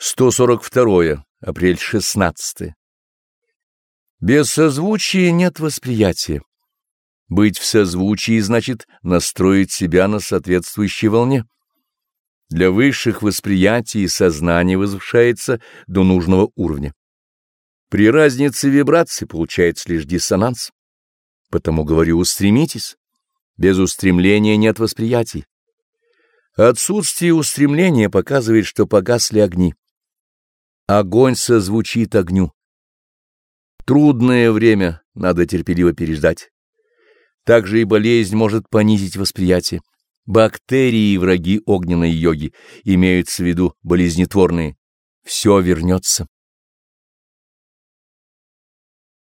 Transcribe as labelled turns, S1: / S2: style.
S1: 142. Апрель 16. Без созвучия нет восприятия. Быть в созвучии значит настроить себя на соответствующей волне. Для высших восприятий сознание возвышается до нужного уровня. При разнице вибраций получается лишь диссонанс. Потому говорю, устремитесь. Без устремления нет восприятий. Отсутствие устремления показывает, что погасли огни. Огонь созвучит огню. Трудное время надо терпеливо переждать. Также и болезнь может понизить восприятие. Бактерии и враги огненной йоги имеются в виду болезнетворные. Все вернется.